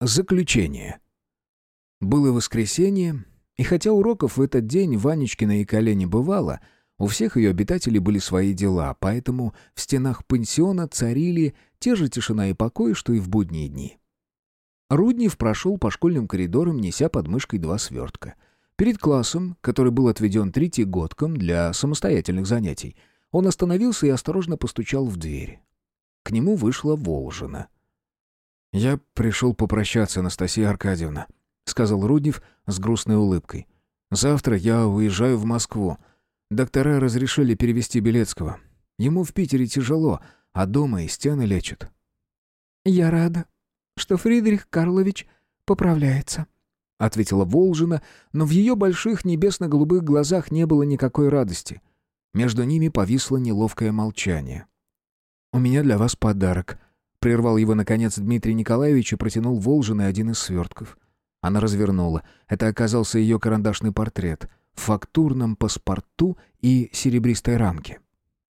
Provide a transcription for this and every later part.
Заключение. Было воскресенье, и хотя уроков в этот день Ванечкина и Коле не бывало, у всех ее обитателей были свои дела, поэтому в стенах пансиона царили те же тишина и покой, что и в будние дни. Руднев прошел по школьным коридорам, неся под мышкой два свертка. Перед классом, который был отведен третьегодкам для самостоятельных занятий, он остановился и осторожно постучал в дверь. К нему вышла Волжина — «Я пришел попрощаться, Анастасия Аркадьевна», — сказал Руднев с грустной улыбкой. «Завтра я уезжаю в Москву. Доктора разрешили перевести Белецкого. Ему в Питере тяжело, а дома и стены лечат». «Я рада, что Фридрих Карлович поправляется», — ответила Волжина, но в ее больших небесно-голубых глазах не было никакой радости. Между ними повисло неловкое молчание. «У меня для вас подарок», Прервал его, наконец, Дмитрий Николаевич и протянул Волжиной один из свертков. Она развернула. Это оказался ее карандашный портрет в фактурном паспорту и серебристой рамке.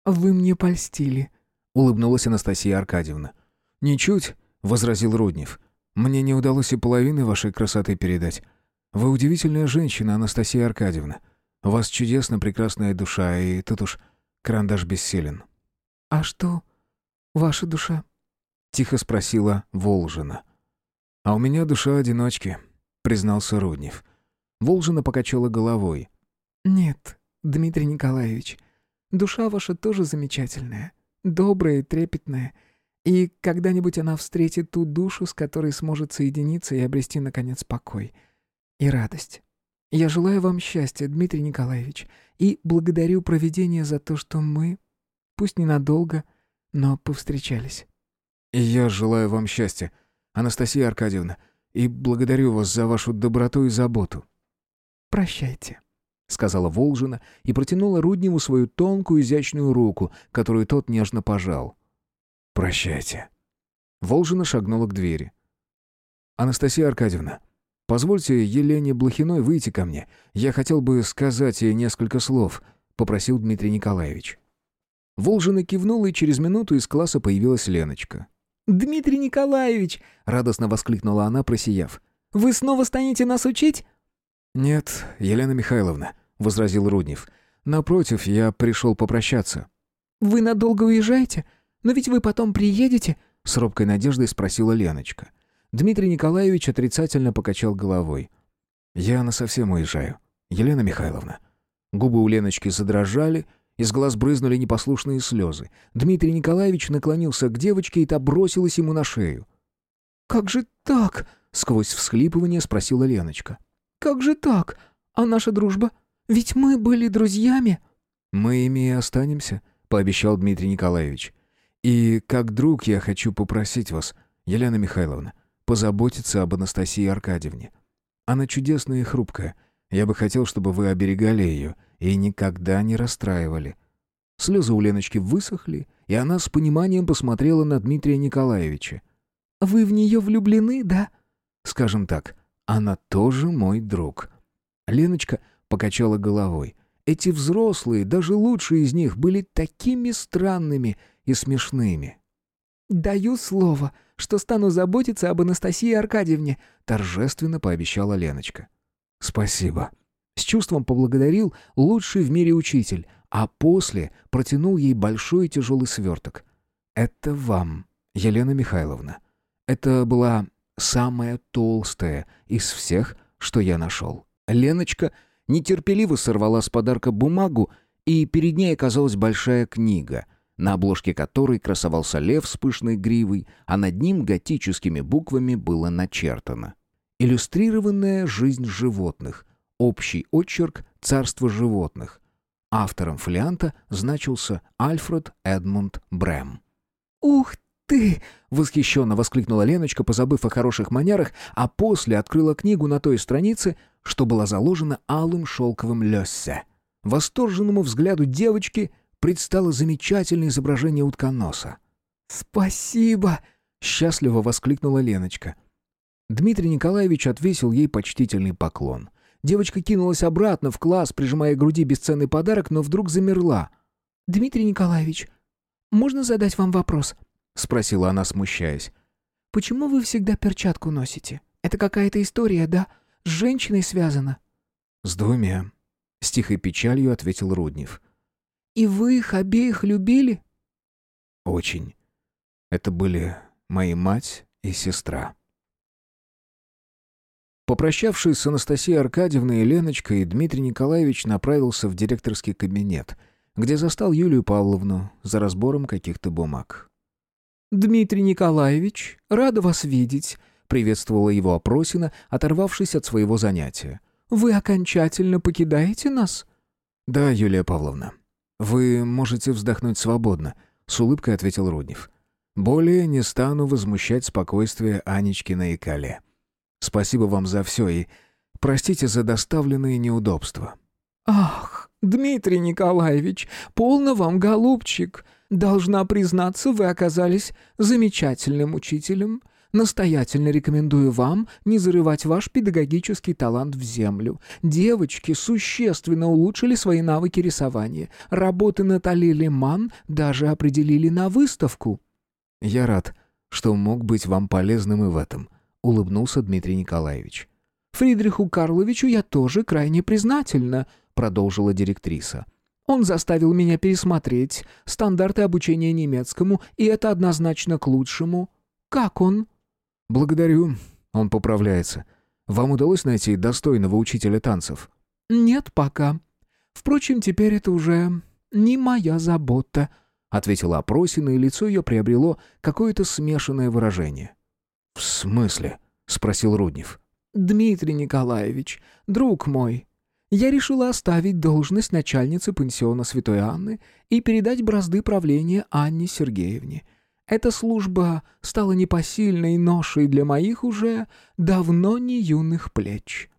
«Вы мне польстили», — улыбнулась Анастасия Аркадьевна. «Ничуть», — возразил Руднев. «Мне не удалось и половины вашей красоты передать. Вы удивительная женщина, Анастасия Аркадьевна. У вас чудесно прекрасная душа, и тут уж карандаш бессилен». «А что ваша душа?» Тихо спросила Волжина. «А у меня душа одиночки», — признался Руднев. Волжина покачала головой. «Нет, Дмитрий Николаевич, душа ваша тоже замечательная, добрая и трепетная, и когда-нибудь она встретит ту душу, с которой сможет соединиться и обрести, наконец, покой и радость. Я желаю вам счастья, Дмитрий Николаевич, и благодарю провидение за то, что мы, пусть ненадолго, но повстречались». И я желаю вам счастья, Анастасия Аркадьевна, и благодарю вас за вашу доброту и заботу». «Прощайте», — сказала Волжина и протянула Рудневу свою тонкую изящную руку, которую тот нежно пожал. «Прощайте». Волжина шагнула к двери. «Анастасия Аркадьевна, позвольте Елене Блохиной выйти ко мне. Я хотел бы сказать ей несколько слов», — попросил Дмитрий Николаевич. Волжина кивнула, и через минуту из класса появилась Леночка. «Дмитрий Николаевич!» — радостно воскликнула она, просияв. «Вы снова станете нас учить?» «Нет, Елена Михайловна», — возразил Руднев. «Напротив, я пришел попрощаться». «Вы надолго уезжаете? Но ведь вы потом приедете?» — с робкой надеждой спросила Леночка. Дмитрий Николаевич отрицательно покачал головой. «Я насовсем уезжаю, Елена Михайловна». Губы у Леночки задрожали, — из глаз брызнули непослушные слезы. Дмитрий Николаевич наклонился к девочке, и та бросилась ему на шею. «Как же так?» — сквозь всхлипывание спросила Леночка. «Как же так? А наша дружба? Ведь мы были друзьями». «Мы ими и останемся», — пообещал Дмитрий Николаевич. «И как друг я хочу попросить вас, Елена Михайловна, позаботиться об Анастасии Аркадьевне. Она чудесная и хрупкая. Я бы хотел, чтобы вы оберегали ее и никогда не расстраивали. Слезы у Леночки высохли, и она с пониманием посмотрела на Дмитрия Николаевича. «Вы в нее влюблены, да?» «Скажем так, она тоже мой друг». Леночка покачала головой. Эти взрослые, даже лучшие из них, были такими странными и смешными. «Даю слово, что стану заботиться об Анастасии Аркадьевне», торжественно пообещала Леночка. «Спасибо», с чувством поблагодарил лучший в мире учитель, а после протянул ей большой тяжелый сверток. «Это вам, Елена Михайловна. Это была самая толстая из всех, что я нашел». Леночка нетерпеливо сорвала с подарка бумагу, и перед ней оказалась большая книга, на обложке которой красовался лев с пышной гривой, а над ним готическими буквами было начертано. Иллюстрированная жизнь животных, Общий очерк «Царство животных». Автором фолианта значился Альфред Эдмунд Брэм. «Ух ты!» — восхищенно воскликнула Леночка, позабыв о хороших манерах, а после открыла книгу на той странице, что была заложена алым шелковым лёссе. Восторженному взгляду девочки предстало замечательное изображение утконоса. «Спасибо!» — счастливо воскликнула Леночка. Дмитрий Николаевич отвесил ей почтительный поклон — Девочка кинулась обратно в класс, прижимая к груди бесценный подарок, но вдруг замерла. «Дмитрий Николаевич, можно задать вам вопрос?» — спросила она, смущаясь. почему вы всегда перчатку носите? Это какая-то история, да? С женщиной связана?» «С двумя», — с тихой печалью ответил Руднев. «И вы их обеих любили?» «Очень. Это были мои мать и сестра». Попрощавшись с Анастасией Аркадьевной и Леночкой, Дмитрий Николаевич направился в директорский кабинет, где застал Юлию Павловну за разбором каких-то бумаг. «Дмитрий Николаевич, рада вас видеть», — приветствовала его Опросина, оторвавшись от своего занятия. «Вы окончательно покидаете нас?» «Да, Юлия Павловна. Вы можете вздохнуть свободно», — с улыбкой ответил Руднев. «Более не стану возмущать спокойствие Анечкина и Кале». Спасибо вам за все и простите за доставленные неудобства». «Ах, Дмитрий Николаевич, полно вам, голубчик. Должна признаться, вы оказались замечательным учителем. Настоятельно рекомендую вам не зарывать ваш педагогический талант в землю. Девочки существенно улучшили свои навыки рисования. Работы Натали Леман даже определили на выставку». «Я рад, что мог быть вам полезным и в этом», — улыбнулся Дмитрий Николаевич. «Фридриху Карловичу я тоже крайне признательна», — продолжила директриса. «Он заставил меня пересмотреть стандарты обучения немецкому, и это однозначно к лучшему. Как он?» «Благодарю. Он поправляется. Вам удалось найти достойного учителя танцев?» «Нет пока. Впрочем, теперь это уже не моя забота», — ответила Опросина, и лицо ее приобрело какое-то смешанное выражение. «В смысле?» — спросил Руднев. «Дмитрий Николаевич, друг мой, я решила оставить должность начальницы пансиона Святой Анны и передать бразды правления Анне Сергеевне. Эта служба стала непосильной ношей для моих уже давно не юных плеч».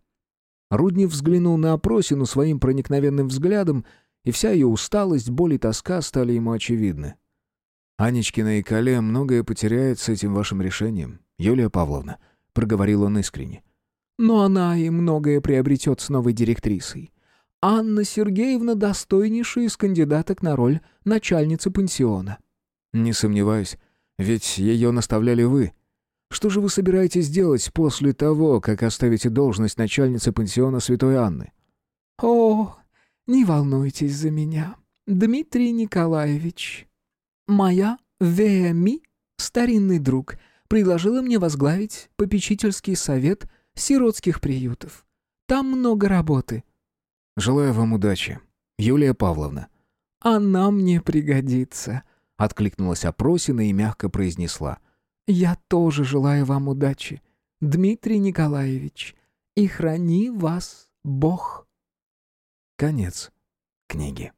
Руднев взглянул на Опросину своим проникновенным взглядом, и вся ее усталость, боль и тоска стали ему очевидны. «Анечкина и Кале многое потеряют с этим вашим решением. Юлия Павловна», — проговорил он искренне. «Но она и многое приобретет с новой директрисой. Анна Сергеевна достойнейшая из кандидаток на роль начальницы пансиона». «Не сомневаюсь, ведь ее наставляли вы. Что же вы собираетесь делать после того, как оставите должность начальницы пансиона Святой Анны?» «О, не волнуйтесь за меня, Дмитрий Николаевич. Моя Веами, старинный друг — предложила мне возглавить попечительский совет сиротских приютов. Там много работы». «Желаю вам удачи, Юлия Павловна». «Она мне пригодится», — откликнулась Опросина и мягко произнесла. «Я тоже желаю вам удачи, Дмитрий Николаевич, и храни вас Бог». Конец книги.